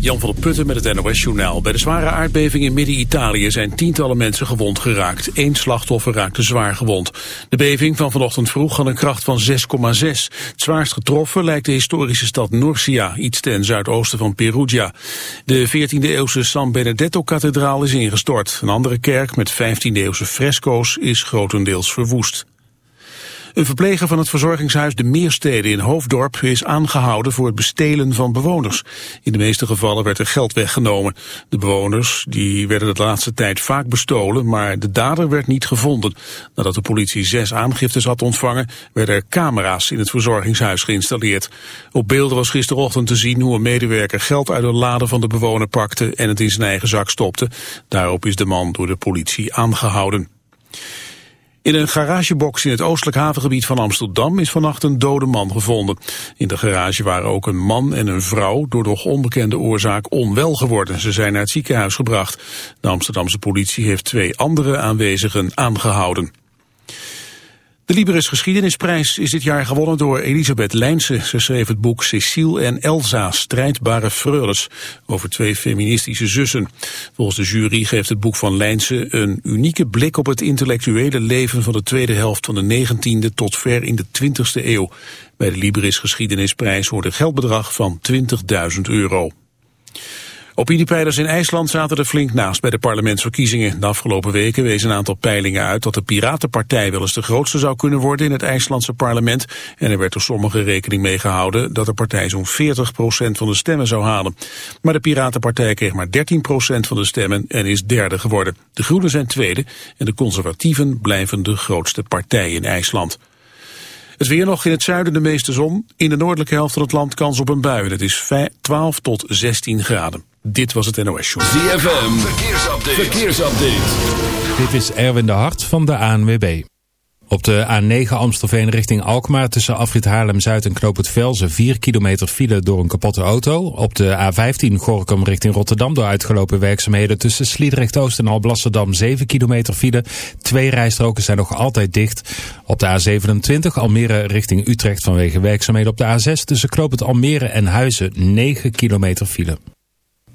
Jan van der Putten met het NOS-journaal. Bij de zware aardbeving in Midden-Italië zijn tientallen mensen gewond geraakt. Eén slachtoffer raakte zwaar gewond. De beving van vanochtend vroeg had een kracht van 6,6. Het zwaarst getroffen lijkt de historische stad Nursia, iets ten zuidoosten van Perugia. De 14e-eeuwse San Benedetto-kathedraal is ingestort. Een andere kerk met 15e-eeuwse fresco's is grotendeels verwoest. Een verpleger van het verzorgingshuis De Meersteden in Hoofddorp is aangehouden voor het bestelen van bewoners. In de meeste gevallen werd er geld weggenomen. De bewoners die werden de laatste tijd vaak bestolen, maar de dader werd niet gevonden. Nadat de politie zes aangiftes had ontvangen, werden er camera's in het verzorgingshuis geïnstalleerd. Op beelden was gisterochtend te zien hoe een medewerker geld uit de lade van de bewoner pakte en het in zijn eigen zak stopte. Daarop is de man door de politie aangehouden. In een garagebox in het oostelijk havengebied van Amsterdam is vannacht een dode man gevonden. In de garage waren ook een man en een vrouw door nog onbekende oorzaak onwel geworden. Ze zijn naar het ziekenhuis gebracht. De Amsterdamse politie heeft twee andere aanwezigen aangehouden. De Liberis Geschiedenisprijs is dit jaar gewonnen door Elisabeth Lijnse. Ze schreef het boek Cecile en Elsa, strijdbare freules, over twee feministische zussen. Volgens de jury geeft het boek van Lijnse een unieke blik op het intellectuele leven van de tweede helft van de 19e tot ver in de 20e eeuw. Bij de Liberis Geschiedenisprijs hoort een geldbedrag van 20.000 euro. Opiniepeilers in IJsland zaten er flink naast bij de parlementsverkiezingen. De afgelopen weken wees een aantal peilingen uit dat de Piratenpartij wel eens de grootste zou kunnen worden in het IJslandse parlement. En er werd door sommigen rekening mee gehouden dat de partij zo'n 40% van de stemmen zou halen. Maar de Piratenpartij kreeg maar 13% van de stemmen en is derde geworden. De Groenen zijn tweede en de Conservatieven blijven de grootste partij in IJsland. Het weer nog in het zuiden de meeste zon. In de noordelijke helft van het land kans op een bui. Het is 12 tot 16 graden. Dit was het NOS Show. ZFM, verkeersupdate. verkeersupdate. Dit is Erwin de Hart van de ANWB. Op de A9 Amstelveen richting Alkmaar tussen Afrit Haarlem-Zuid en Knoop het Velzen 4 kilometer file door een kapotte auto. Op de A15 Gorkum richting Rotterdam door uitgelopen werkzaamheden tussen Sliedrecht-Oost en Alblasserdam 7 kilometer file. Twee rijstroken zijn nog altijd dicht. Op de A27 Almere richting Utrecht vanwege werkzaamheden op de A6 tussen Knoop het Almere en Huizen 9 kilometer file.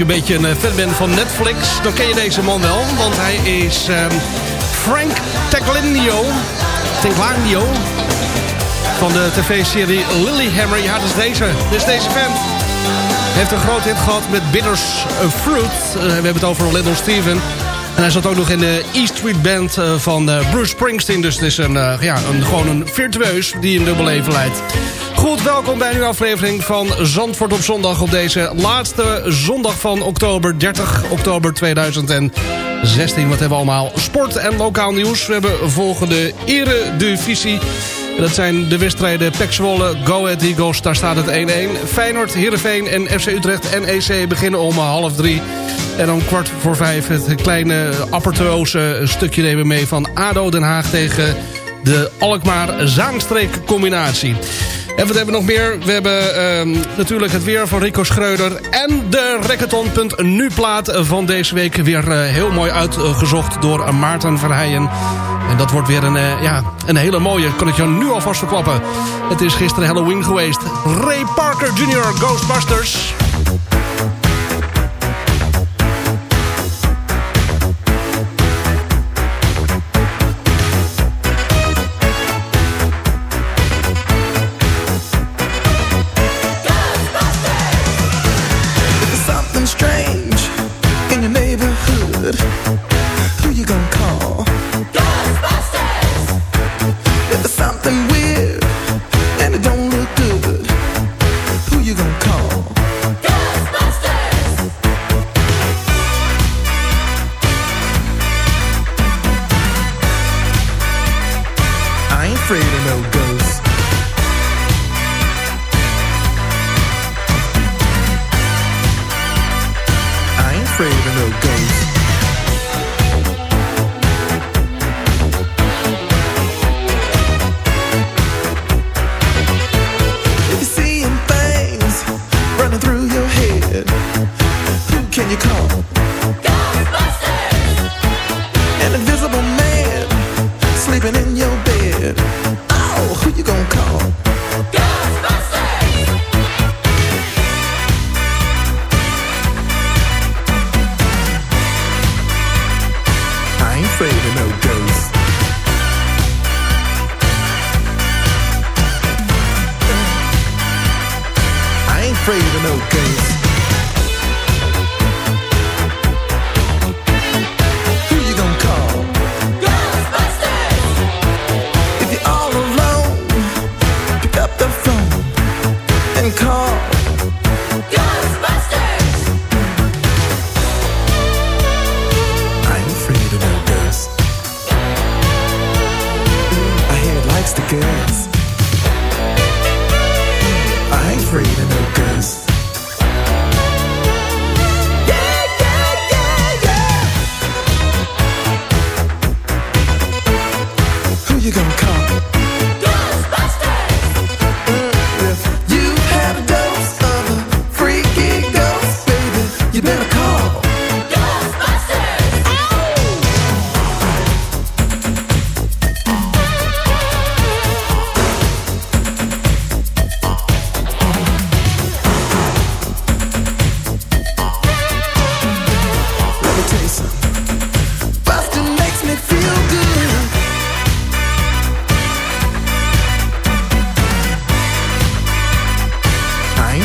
Je een beetje een eh, fan bent van Netflix, dan ken je deze man wel. Want hij is ehm, Frank Tagliano. Tagliano. Van de tv-serie Lilyhammer. Ja, dat is deze. Dat deze fan. Heeft een groot hit gehad met Bitters Fruit. Eh, we hebben het over Little Steven. En hij zat ook nog in de E Street Band eh, van eh, Bruce Springsteen. Dus het is een, eh, ja, een, gewoon een virtueus die een dubbel leven leidt. Goed, welkom bij een nieuwe aflevering van Zandvoort op zondag... op deze laatste zondag van oktober, 30 oktober 2016. Wat hebben we allemaal? Sport en lokaal nieuws. We hebben volgende eredivisie. En Dat zijn de wedstrijden Pek Go Ahead Eagles, daar staat het 1-1. Feyenoord, Heerenveen en FC Utrecht NEC beginnen om half drie. En om kwart voor vijf het kleine apertoze stukje nemen mee van ADO Den Haag tegen de Alkmaar-Zaanstreek combinatie. En wat hebben we nog meer? We hebben ehm, natuurlijk het weer van Rico Schreuder. En de Racketon.nu plaat van deze week weer eh, heel mooi uitgezocht door Maarten Verheijen. En dat wordt weer een, eh, ja, een hele mooie, kan ik je nu alvast verklappen. Het is gisteren Halloween geweest. Ray Parker Jr. Ghostbusters.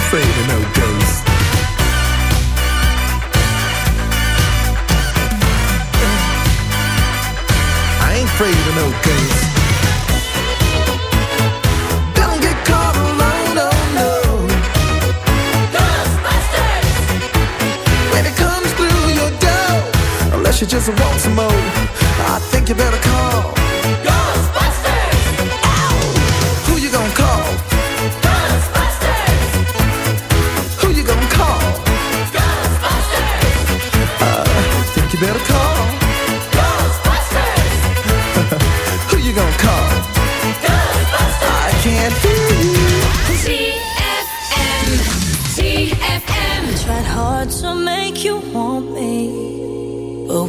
Afraid of no. I ain't afraid of no ghosts. Don't get caught alone, oh no. When it comes through your door, unless you just want some more,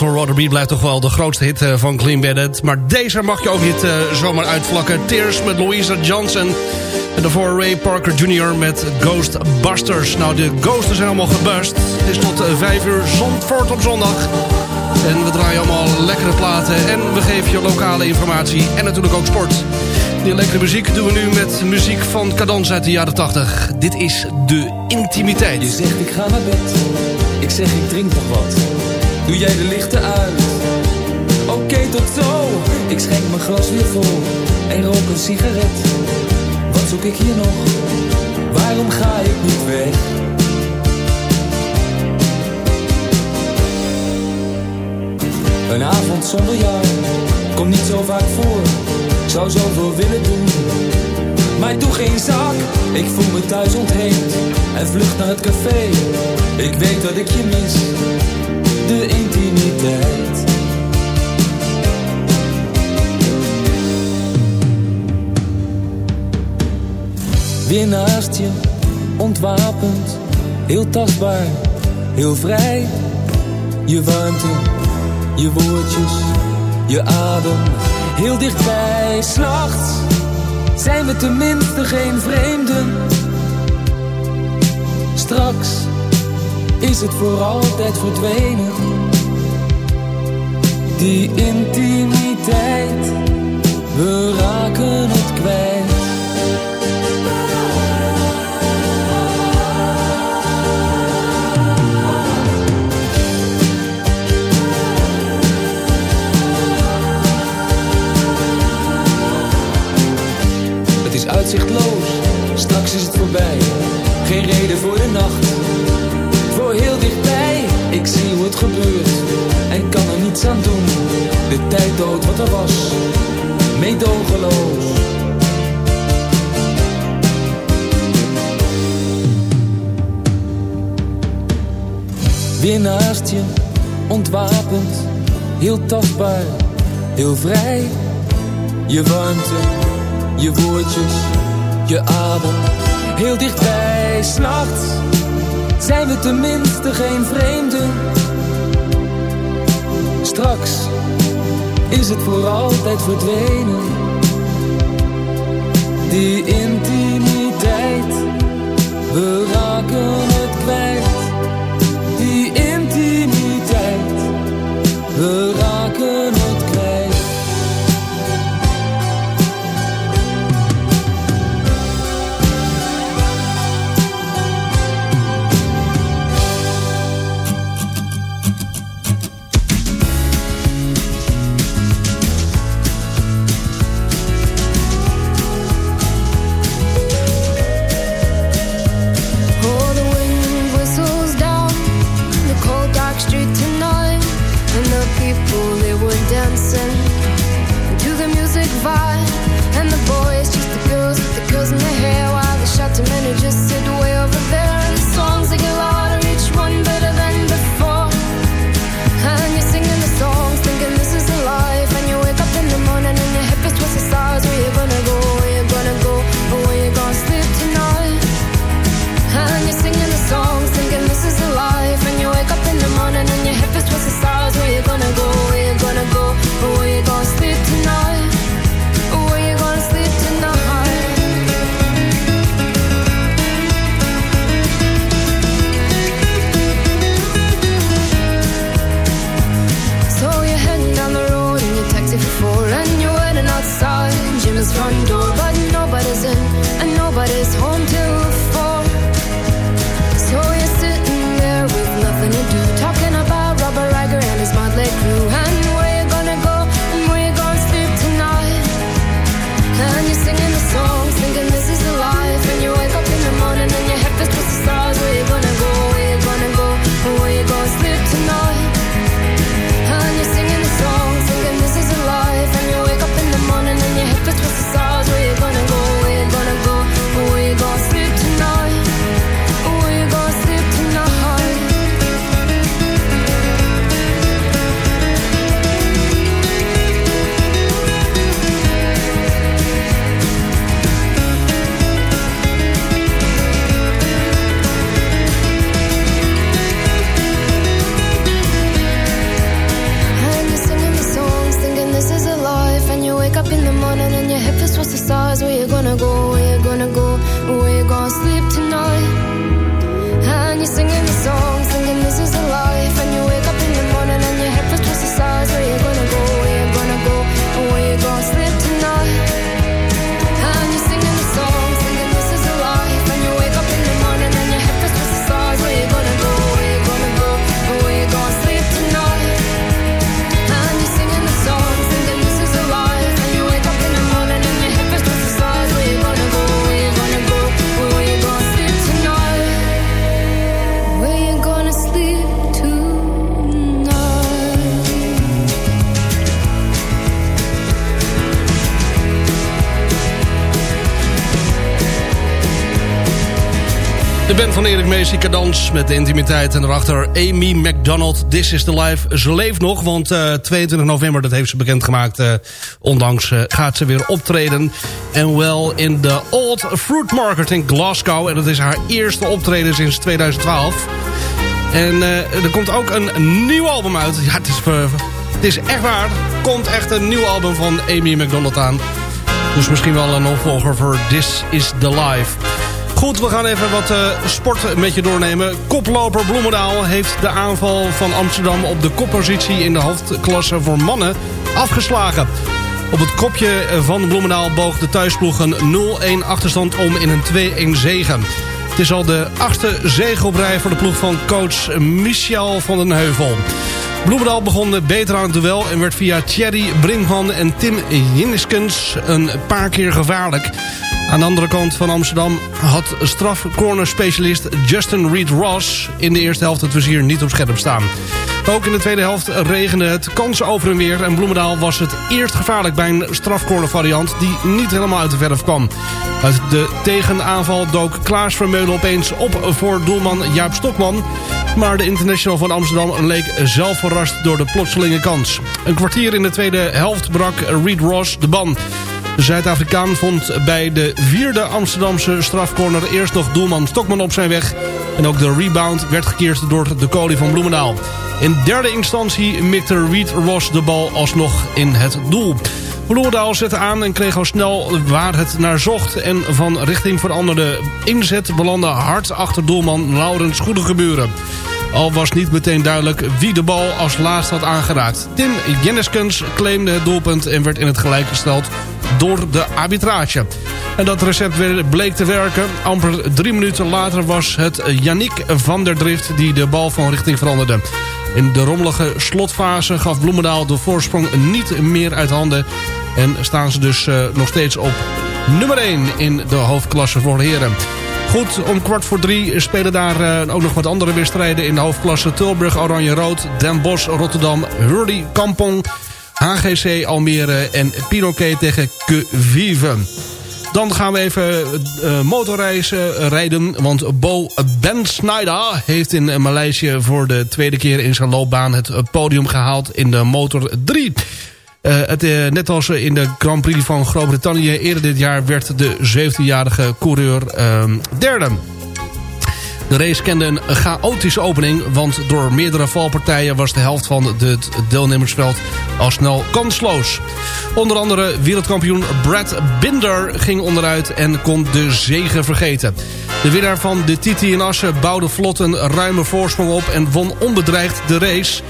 Van Roder blijft toch wel de grootste hit eh, van Clean Bandit. Maar deze mag je ook niet eh, zomaar uitvlakken. Tears met Louisa Johnson. En daarvoor Ray Parker Jr. met Ghostbusters. Nou, de ghosten zijn allemaal gebust. Het is tot 5 uur Zandvoort op zondag. En we draaien allemaal lekkere platen. En we geven je lokale informatie. En natuurlijk ook sport. Die lekkere muziek doen we nu met muziek van Cadans uit de jaren 80. Dit is De Intimiteit. Je zegt ik ga naar bed, ik zeg ik drink nog wat doe jij de lichten uit. Oké, okay, tot zo. Ik schenk mijn glas weer vol en rook een sigaret. Wat zoek ik hier nog? Waarom ga ik niet weg? Een avond zonder jou komt niet zo vaak voor. Ik zou zoveel willen doen, maar doe geen zak. Ik voel me thuis ontheemd en vlucht naar het café. Ik weet dat ik je mis de intimiteit. Weer naast je, ontwapend, heel tastbaar, heel vrij. Je warmte, je woordjes, je adem, heel dichtbij. S'nachts zijn we tenminste geen vreemden. Straks is het voor altijd verdwenen. Die intimiteit, we raken het kwijt. Het is uitzichtloos, straks is het voorbij. Geen reden voor de nacht, heel dichtbij. Ik zie hoe het gebeurt en kan er niets aan doen. De tijd dood wat er was, meedogenloos. Weer naast je, ontwapend, heel tastbaar, heel vrij. Je warmte, je woordjes, je adem, heel dichtbij. S'nachts zijn we tenminste geen vreemden. Straks is het voor altijd verdwenen. Die intimiteit, we raken het kwijt. gonna go, where you gonna go, where you gonna sleep tonight? And you're singing the song. Band van Erik Mees, Cadans met de intimiteit. En daarachter Amy McDonald, This is the Life. Ze leeft nog, want uh, 22 november, dat heeft ze bekendgemaakt. Uh, ondanks uh, gaat ze weer optreden. En wel in de Old Fruit Market in Glasgow. En dat is haar eerste optreden sinds 2012. En er komt ook een nieuw album uit. Ja, het is, het is echt waar. Er komt echt een nieuw album van Amy McDonald aan. Dus misschien wel een opvolger voor This is the Life. Goed, we gaan even wat uh, sport met je doornemen. Koploper Bloemendaal heeft de aanval van Amsterdam op de koppositie in de hoofdklasse voor mannen afgeslagen. Op het kopje van Bloemendaal boog de thuisploeg een 0-1 achterstand om in een 2-1 zegen. Het is al de achtste zege op rij voor de ploeg van coach Michel van den Heuvel. Bloemendaal begon beter aan het duel en werd via Thierry Brinkman en Tim Jinniskens een paar keer gevaarlijk. Aan de andere kant van Amsterdam had strafcorner-specialist Justin Reed Ross... in de eerste helft het vizier niet op scherp staan. Ook in de tweede helft regende het kansen over en weer... en Bloemendaal was het eerst gevaarlijk bij een strafcorner-variant... die niet helemaal uit de verf kwam. Uit de tegenaanval dook Klaas Vermeulen opeens op voor doelman Jaap Stokman... maar de international van Amsterdam leek zelf verrast door de plotselinge kans. Een kwartier in de tweede helft brak Reed Ross de ban... De Zuid-Afrikaan vond bij de vierde Amsterdamse strafcorner eerst nog doelman Stokman op zijn weg. En ook de rebound werd gekeerd door de kolie van Bloemendaal. In derde instantie mikte Reed Ross de bal alsnog in het doel. Bloemendaal zette aan en kreeg al snel waar het naar zocht. En van richting veranderde inzet belandde hard achter doelman Laurens Goedegeburen. Al was niet meteen duidelijk wie de bal als laatst had aangeraakt. Tim Jenneskens claimde het doelpunt en werd in het gelijk gesteld door de arbitrage. En dat recept bleek te werken. Amper drie minuten later was het Yannick van der Drift die de bal van richting veranderde. In de rommelige slotfase gaf Bloemendaal de voorsprong niet meer uit handen. En staan ze dus uh, nog steeds op nummer 1 in de hoofdklasse voor heren. Goed, om kwart voor drie spelen daar uh, ook nog wat andere wedstrijden in de hoofdklasse. Tilburg, Oranje-Rood, Den Bosch, Rotterdam, Hurley, Kampong... HGC Almere en Pinoquet tegen Vive. Dan gaan we even uh, motorreizen rijden. Want Bo Ben Snyder heeft in Maleisië voor de tweede keer in zijn loopbaan het podium gehaald in de Motor 3. Uh, het, uh, net als in de Grand Prix van Groot-Brittannië eerder dit jaar werd de 17-jarige coureur uh, derde. De race kende een chaotische opening, want door meerdere valpartijen was de helft van het deelnemersveld al snel kansloos. Onder andere wereldkampioen Brad Binder ging onderuit en kon de zegen vergeten. De winnaar van de Titi in Assen bouwde vlot een ruime voorsprong op en won onbedreigd de race.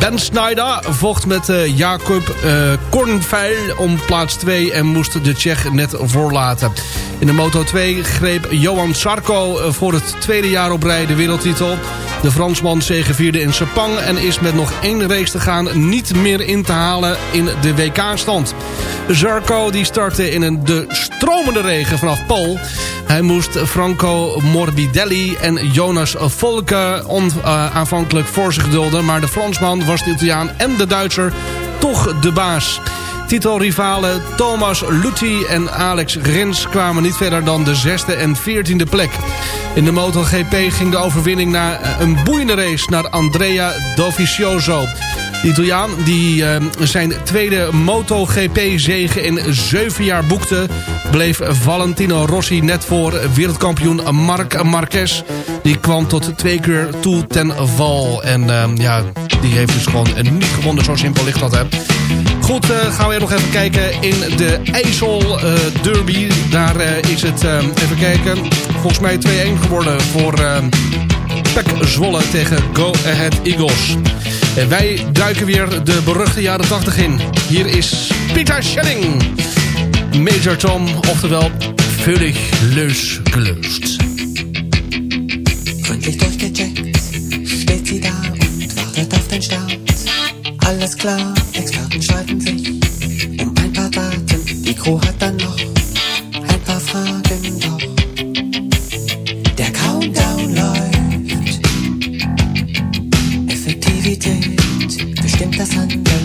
Ben Snyder vocht met uh, Jacob uh, Kornveil om plaats 2 en moest de Tsjech net voorlaten. In de Moto 2 greep Johan Sarko eh, voor het tweede jaar rij de wereldtitel. De Fransman zegevierde in Sepang en is met nog één race te gaan niet meer in te halen in de WK-stand. Zarco die startte in een de stromende regen vanaf Pool. Hij moest Franco Morbidelli en Jonas Volke on, uh, aanvankelijk voor zich dulden. Maar de Fransman was de Italiaan en de Duitser toch de baas. Titelrivalen Thomas Lutti en Alex Rins kwamen niet verder dan de zesde en veertiende plek. In de MotoGP ging de overwinning na een boeiende race naar Andrea Dovizioso. De Italiaan die uh, zijn tweede MotoGP-zege in zeven jaar boekte... bleef Valentino Rossi net voor wereldkampioen Marc Marquez. Die kwam tot twee keer toe ten val. En uh, ja, die heeft dus gewoon niet gewonnen. Zo simpel ligt dat, hè. Goed, uh, gaan we nog even kijken in de IJssel Derby. Daar is het, even kijken, volgens mij 2-1 geworden voor... Pek Zwolle tegen Go Ahead Eagles. En wij duiken weer de beruchte jaren 80 in. Hier is Peter Schelling. Major Tom, oftewel völlig leus Start. Alles klar, Crew hat dann noch ein paar Fragen, doch der Countdown läuft. Effektivität bestimmt das Handeln.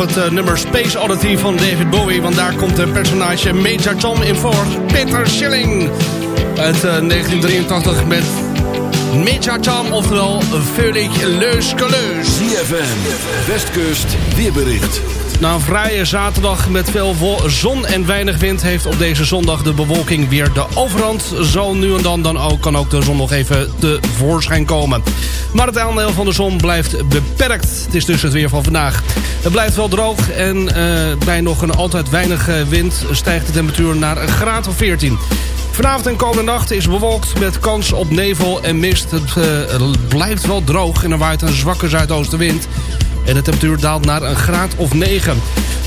Het eh, nummer Space Oddity van David Bowie. Want daar komt de personage Major Tom in voor. Peter Schilling. Uit eh, 1983 met Major Tom, oftewel Völlig Leus Keleus. ZFM, Westkust, weerbericht. Na een vrije zaterdag met veel zon en weinig wind... heeft op deze zondag de bewolking weer de overhand. Zo nu en dan, dan ook, kan ook de zon nog even tevoorschijn komen. Maar het aandeel van de zon blijft beperkt. Het is dus het weer van vandaag. Het blijft wel droog en eh, bij nog een altijd weinig eh, wind... stijgt de temperatuur naar een graad of 14. Vanavond en komende nacht is bewolkt met kans op nevel en mist. Het eh, blijft wel droog en er waait een zwakke zuidoostenwind... En de temperatuur daalt naar een graad of 9.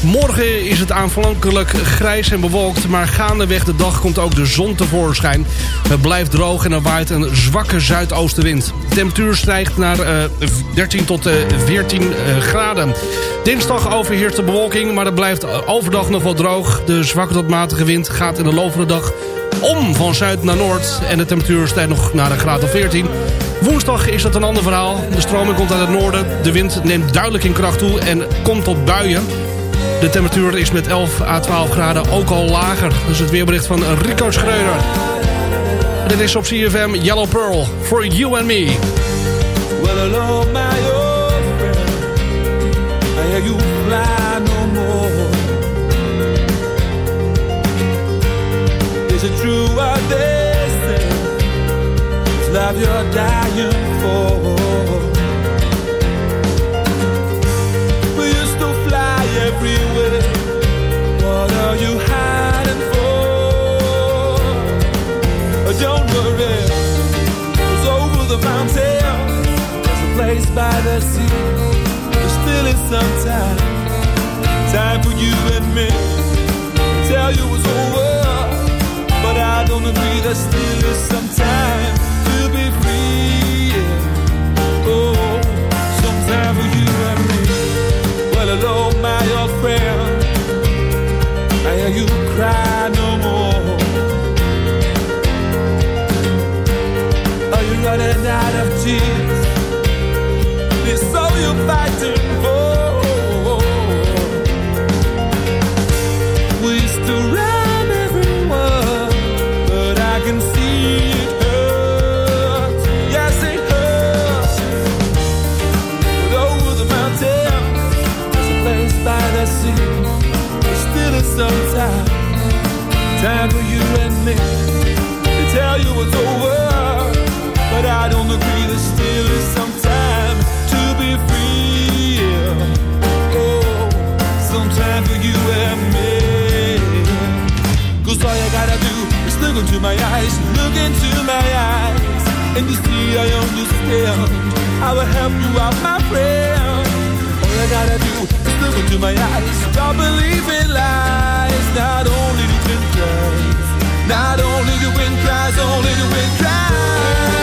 Morgen is het aanvankelijk grijs en bewolkt... maar gaandeweg de dag komt ook de zon tevoorschijn. Het blijft droog en er waait een zwakke zuidoostenwind. De temperatuur stijgt naar eh, 13 tot eh, 14 eh, graden. Dinsdag overheerst de bewolking, maar het blijft overdag nog wel droog. De zwakke tot matige wind gaat in de loop van de dag om van zuid naar noord. En de temperatuur stijgt nog naar een graad of 14. Woensdag is dat een ander verhaal. De stroming komt uit het noorden. De wind neemt duidelijk in kracht toe en komt tot buien. De temperatuur is met 11 à 12 graden ook al lager. Is het weerbericht van Rico Schreuder. Dit is op CFM Yellow Pearl. For you and me. Well, hello, my old friend. I you no more. Is it true love you're dying for. We used to fly everywhere. What are you hiding for? Oh, don't worry. It's over the mountain. There's a place by the sea. There still is some time. Time for you and me. Tell you it's over. But I don't agree. There still is some time into my eyes, look into my eyes, and you see I understand. I will help you out, my friend. All I gotta do is look into my eyes, stop believing lies. Not only the wind cries, not only the wind cries, only the wind cries.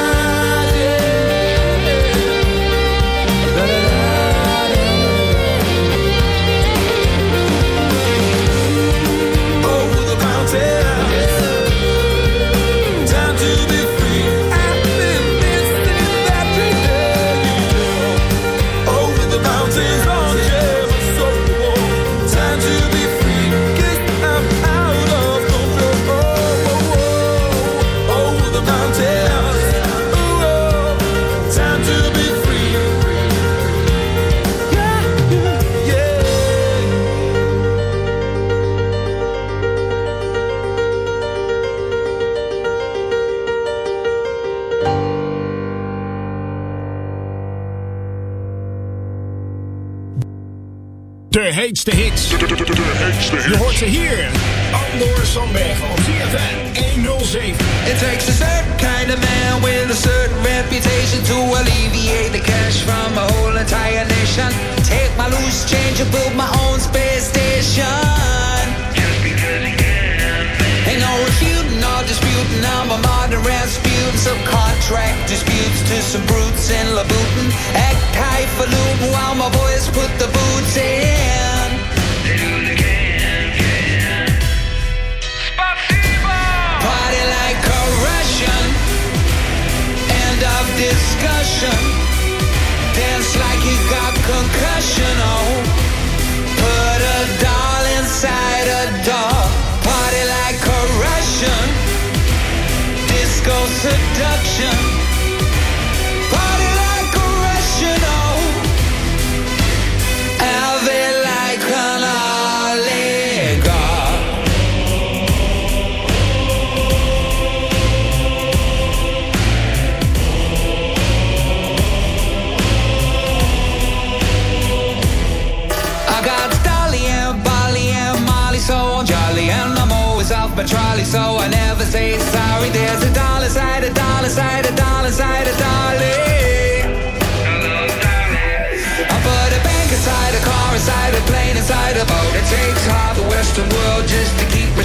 and love.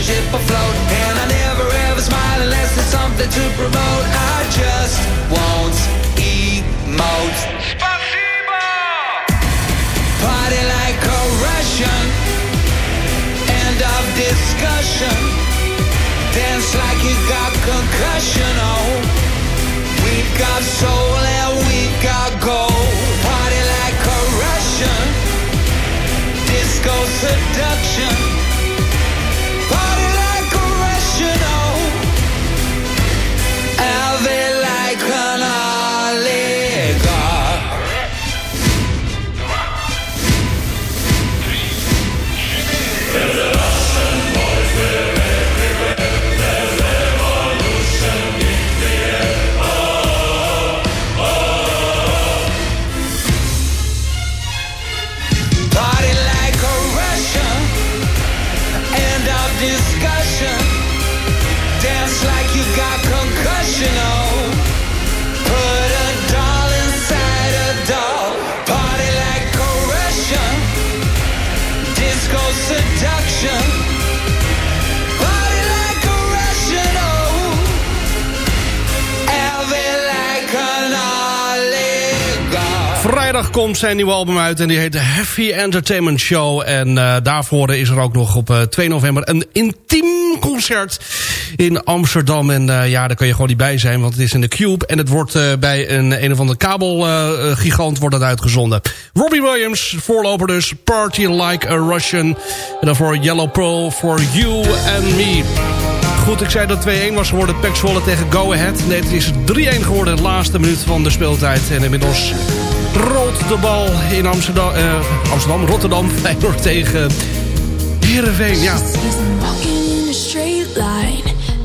ship afloat. And I never ever smile unless there's something to promote. I Vrijdag komt zijn nieuwe album uit en die heet The Heavy Entertainment Show. En uh, daarvoor is er ook nog op uh, 2 november een intiem concert in Amsterdam. En uh, ja, daar kun je gewoon niet bij zijn, want het is in de Cube. En het wordt bij een, een of andere kabelgigant wordt uitgezonden. Robbie Williams, voorloper dus. Party Like a Russian. En daarvoor Yellow Pearl for You and Me. Goed, ik zei dat 2-1 was geworden. Pek tegen Go Ahead. Nee, het is 3-1 geworden de laatste minuut van de speeltijd. En inmiddels rolt de bal in Amsterdam. Uh, Amsterdam, Rotterdam. Feyenoord tegen Heerenveen. Ja.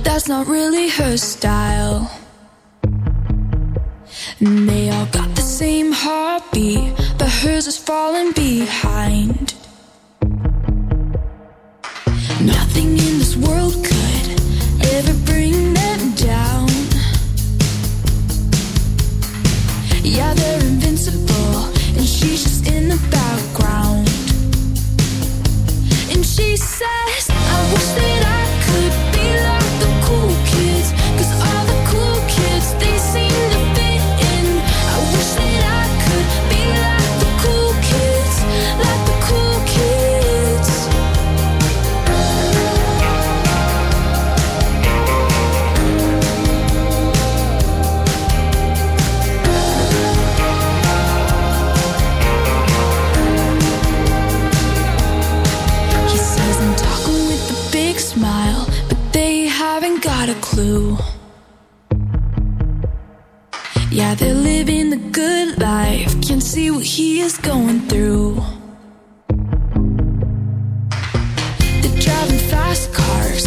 That's not really her style. They all got the same heartbeat, but hers is falling behind. Nothing in this world could ever bring them down. Yeah, I wish that clue. Yeah, they're living the good life, can't see what he is going through. They're driving fast cars,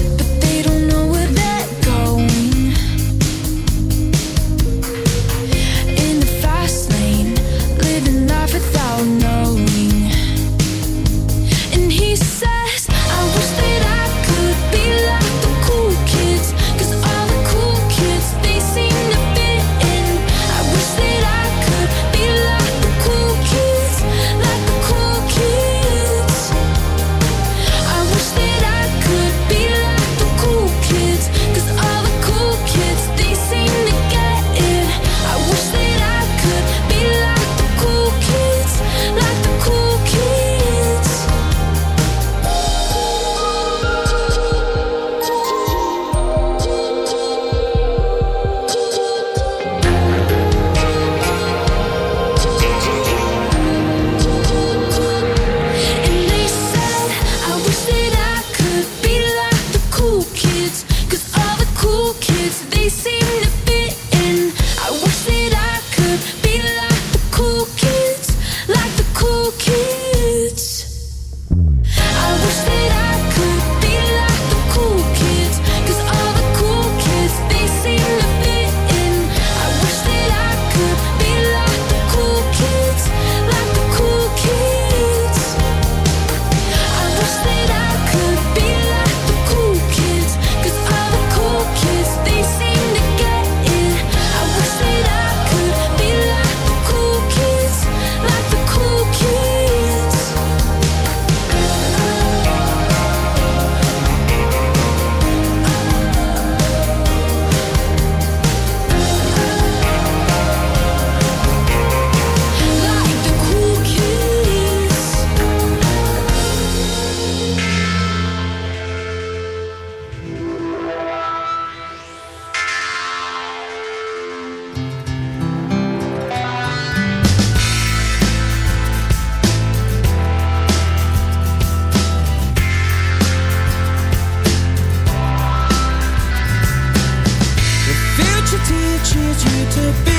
to be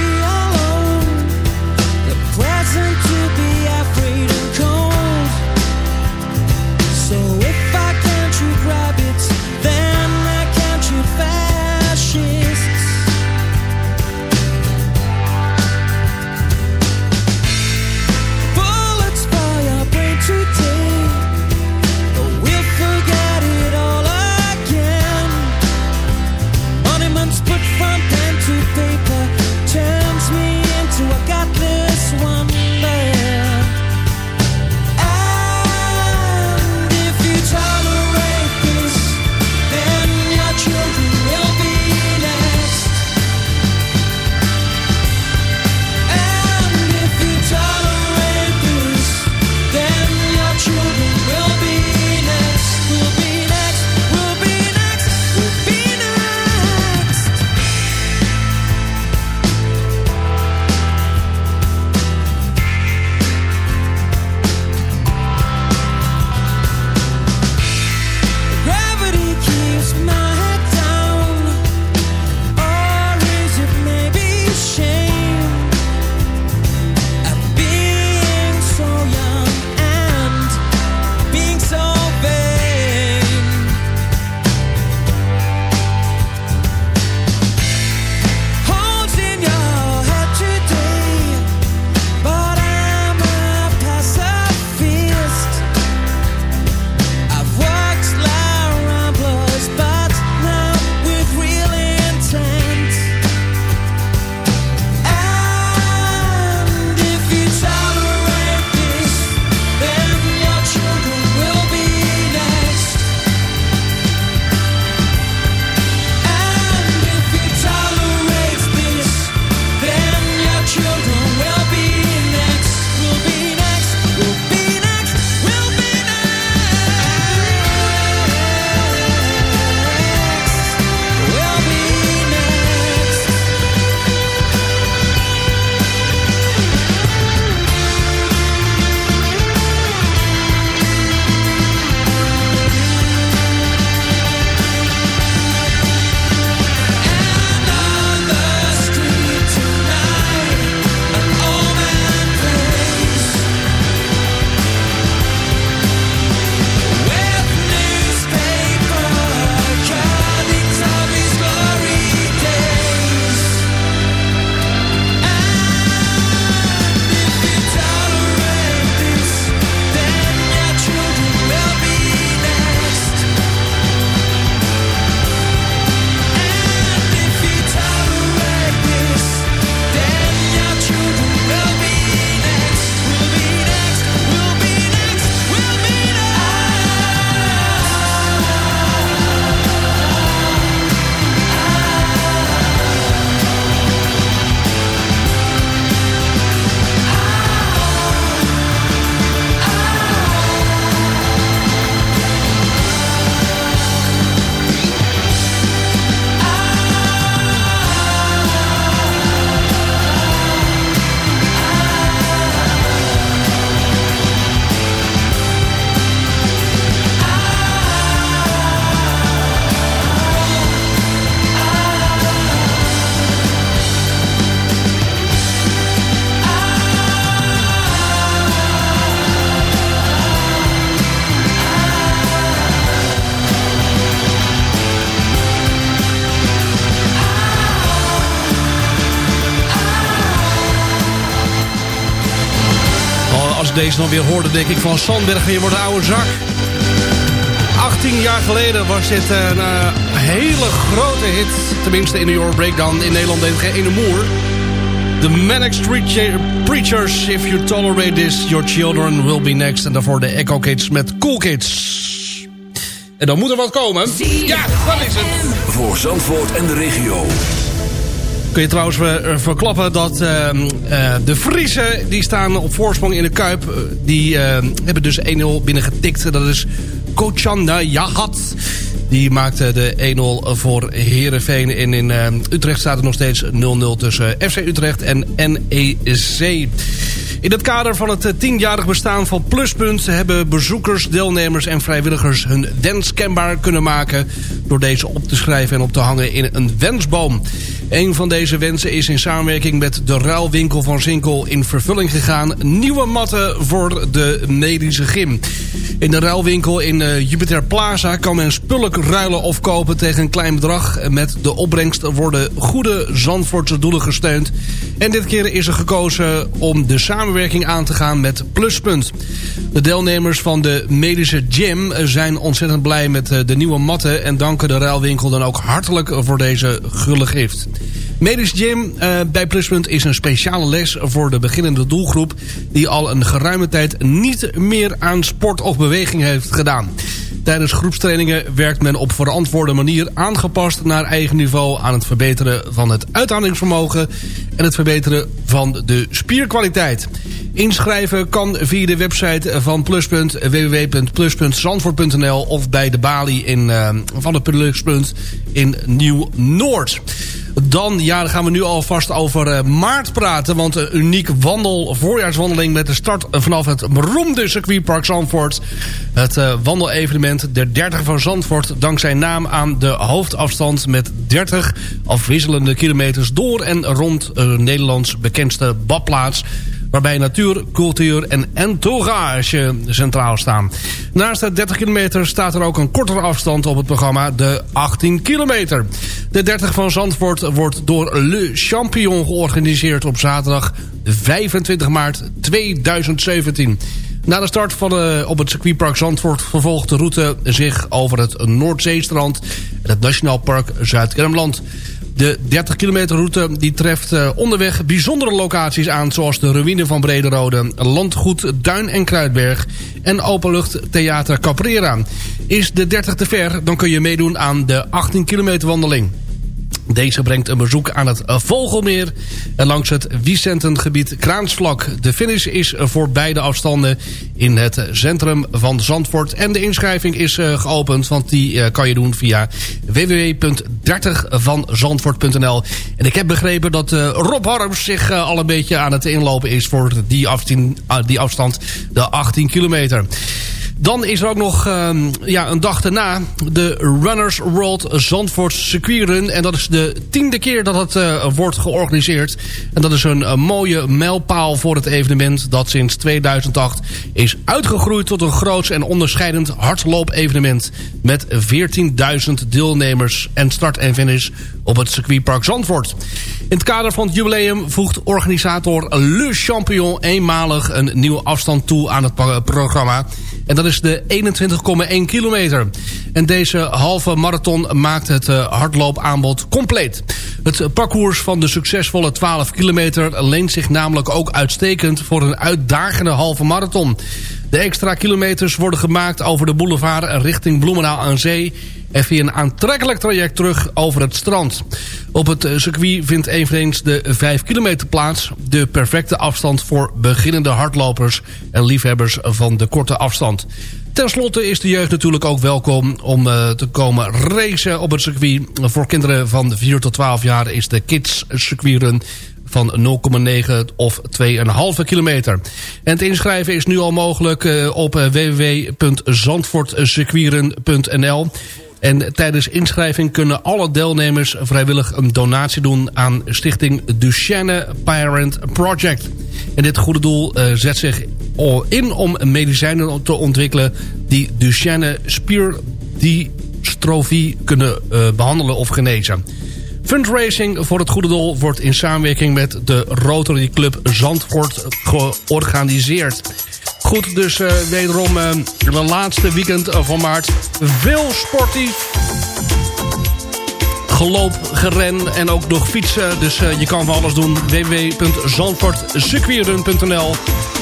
deze nog weer hoorden, denk ik van Sandberg, je wordt een oude zak. 18 jaar geleden was dit een eh, hele grote hit. Tenminste in de Euro Breakdown. In Nederland deed geen ene moer. The Manic Street Preachers. If you tolerate this, your children will be next. En daarvoor de Echo Kids met Cool Kids. En dan moet er wat komen. Ja, dat is het. Voor Zandvoort en de regio. Kun je trouwens uh, verklappen dat uh, de Friesen... die staan op voorsprong in de Kuip. die hebben dus 1-0 binnengetikt. Dat is Kochanda Jahat. Die maakte de 1-0 voor Herenveen. En in Utrecht staat er nog steeds 0-0 tussen FC Utrecht en NEC. In het kader van het tienjarig bestaan van Pluspunt... hebben bezoekers, deelnemers en vrijwilligers hun wens kenbaar kunnen maken... door deze op te schrijven en op te hangen in een wensboom. Een van deze wensen is in samenwerking met de ruilwinkel van Zinkel in vervulling gegaan. Nieuwe matten voor de medische gym. In de ruilwinkel in uh, Jupiter Plaza kan men spullen ruilen of kopen tegen een klein bedrag. Met de opbrengst worden goede Zandvoortse doelen gesteund. En dit keer is er gekozen om de samenwerking aan te gaan met Pluspunt. De deelnemers van de medische gym zijn ontzettend blij met uh, de nieuwe matten... en danken de ruilwinkel dan ook hartelijk voor deze gulle gift. Medisch Gym uh, bij Pluspunt is een speciale les voor de beginnende doelgroep... die al een geruime tijd niet meer aan sport of beweging heeft gedaan. Tijdens groepstrainingen werkt men op verantwoorde manier aangepast naar eigen niveau... aan het verbeteren van het uithoudingsvermogen en het verbeteren van de spierkwaliteit. Inschrijven kan via de website van Pluspunt of bij de balie in, uh, van het Pluspunt in Nieuw-Noord. Dan, ja, gaan we nu alvast over uh, maart praten. Want een uniek wandel, voorjaarswandeling met de start vanaf het beroemde circuitpark Zandvoort. Het wandelevenement de 30 van Zandvoort. Dankzij naam aan de hoofdafstand met 30 afwisselende kilometers door en rond Nederlands bekendste badplaats waarbij natuur, cultuur en entourage centraal staan. Naast de 30 kilometer staat er ook een kortere afstand op het programma, de 18 kilometer. De 30 van Zandvoort wordt door Le Champion georganiseerd op zaterdag 25 maart 2017. Na de start van de, op het circuitpark Zandvoort vervolgt de route zich over het Noordzeestrand en het Nationaal Park Zuid-Kennemerland. De 30 kilometer route die treft uh, onderweg bijzondere locaties aan... zoals de ruïne van Brederode, landgoed Duin en Kruidberg... en openluchttheater Caprera. Is de 30 te ver, dan kun je meedoen aan de 18 kilometer wandeling. Deze brengt een bezoek aan het Vogelmeer en langs het Vicentengebied Kraansvlak. De finish is voor beide afstanden in het centrum van Zandvoort. En de inschrijving is uh, geopend, want die kan je doen via www.30vanzandvoort.nl. En ik heb begrepen dat Rob Harms zich al een beetje aan het inlopen is voor die, afstien, die afstand, de 18 kilometer. Dan is er ook nog um, ja, een dag daarna de Runners World Zandvoort Circuitrun. En dat is de tiende keer dat het uh, wordt georganiseerd. En dat is een, een mooie mijlpaal voor het evenement... dat sinds 2008 is uitgegroeid tot een groots en onderscheidend hardloop-evenement... met 14.000 deelnemers en start en finish op het circuitpark Zandvoort. In het kader van het jubileum voegt organisator Le Champion... eenmalig een nieuwe afstand toe aan het programma... En dat is de 21,1 kilometer. En deze halve marathon maakt het uh, hardloopaanbod compleet. Het parcours van de succesvolle 12 kilometer leent zich namelijk ook uitstekend voor een uitdagende halve marathon. De extra kilometers worden gemaakt over de boulevard richting Bloemendaal aan Zee en via een aantrekkelijk traject terug over het strand. Op het circuit vindt eveneens de 5 kilometer plaats. De perfecte afstand voor beginnende hardlopers en liefhebbers van de korte afstand. Ten slotte is de jeugd natuurlijk ook welkom om uh, te komen racen op het circuit. Voor kinderen van 4 tot 12 jaar is de Kids Circuitrun van 0,9 of 2,5 kilometer. En het inschrijven is nu al mogelijk uh, op www.zandvoortcircuiren.nl. En tijdens inschrijving kunnen alle deelnemers vrijwillig een donatie doen aan stichting Duchenne Parent Project. En dit goede doel uh, zet zich in om medicijnen te ontwikkelen die Duchenne spierdystrofie kunnen uh, behandelen of genezen. Fundraising voor het goede doel wordt in samenwerking met de Rotary Club Zandvoort georganiseerd. Goed, dus eh, wederom eh, de laatste weekend eh, van maart. Veel sportief geloop, geren en ook nog fietsen. Dus je kan van alles doen. www.zandvoortcircuitrun.nl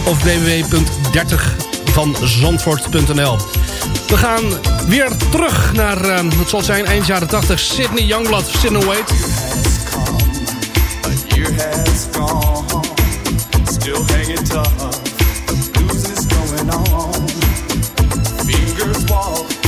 of www.30vanzandvoort.nl We gaan weer terug naar, het zal zijn, eind jaren 80. Sydney Youngblood, Sydney Wade. Still hanging on. Fingers walk.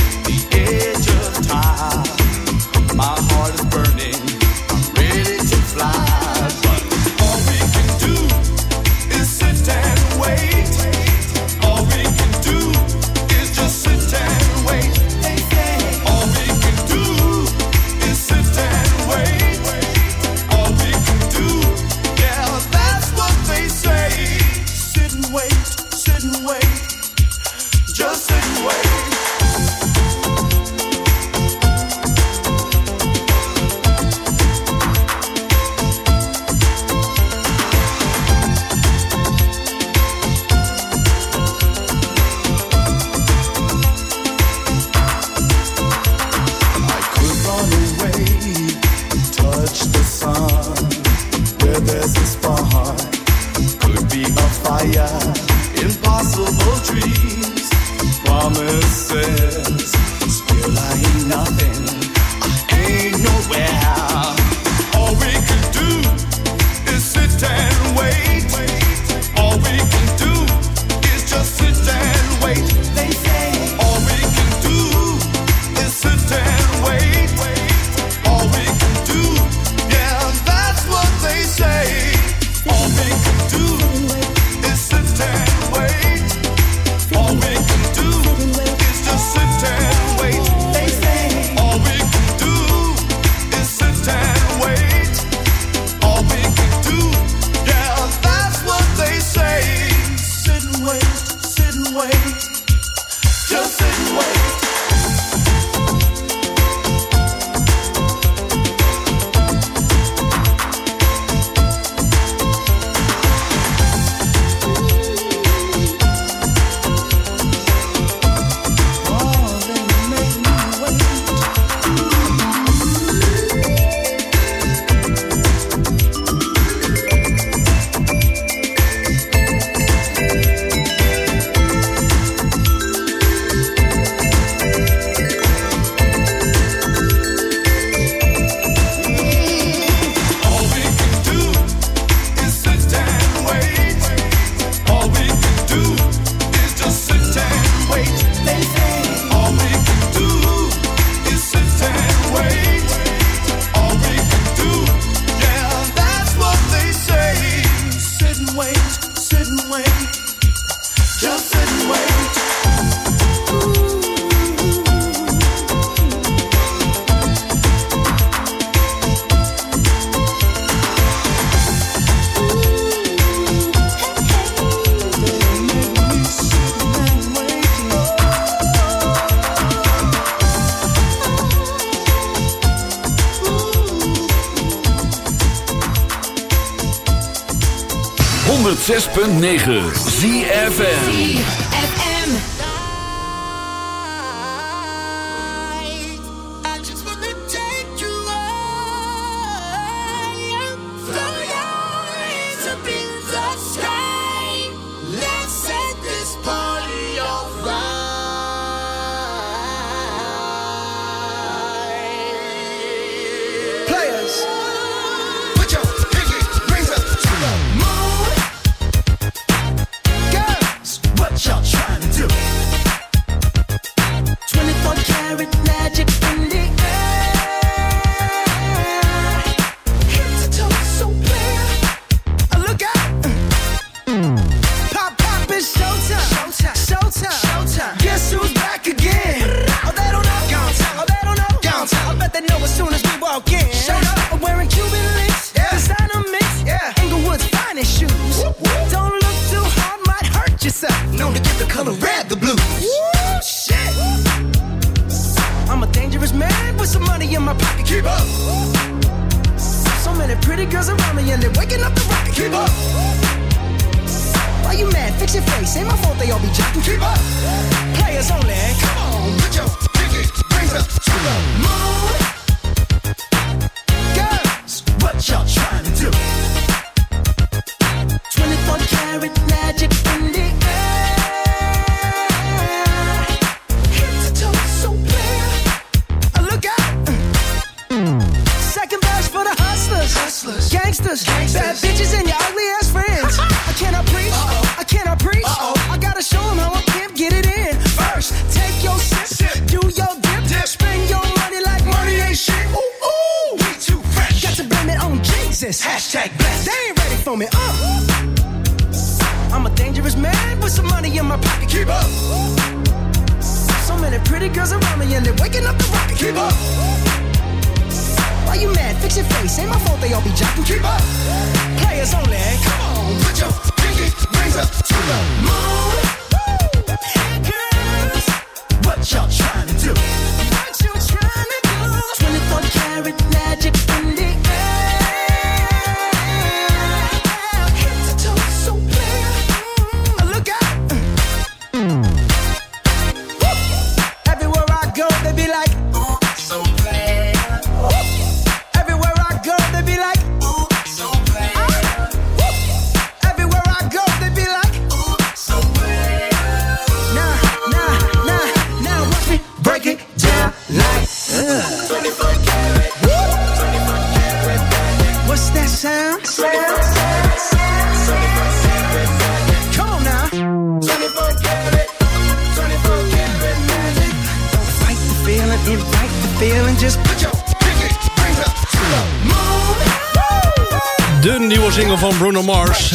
106.9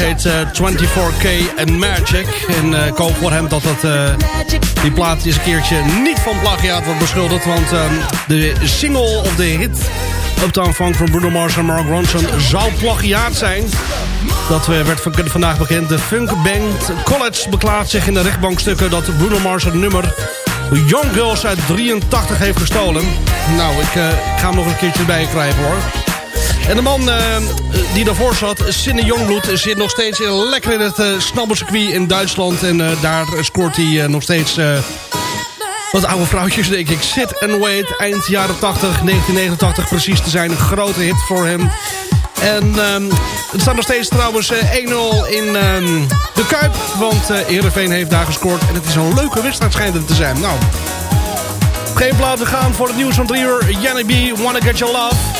heet uh, 24K and Magic. En uh, hoop voor hem dat, dat eh, die plaat eens een keertje niet van plagiaat wordt beschuldigd. Want ehm, de single of de hit op de aanvang van Bruno Mars en Mark Ronson zou plagiaat zijn. Dat eh, werd vandaag bekend. De Funk Band College beklaagt zich in de rechtbankstukken dat Bruno Mars het nummer Young Girls uit 83 heeft gestolen. Nou, ik ga hem nog een keertje bij krijgen hoor. En de man uh, die daarvoor zat, Sinne Jongbloed... zit nog steeds in, lekker in het uh, snabbelcircuit in Duitsland. En eh, daar scoort hij nog steeds... wat oude vrouwtjes, denk ik. Sit and Wait, eind jaren 80, 1989 precies te zijn. Een grote hit voor hem. En um, het staat nog steeds trouwens 1-0 in ehm, de Kuip. Want uh, heeft daar gescoord. En het is een leuke wedstrijd schijnt het te zijn. Nou, geen plaat te gaan voor het nieuws van 3 uur. Yannick B, Wanna Get Your Love.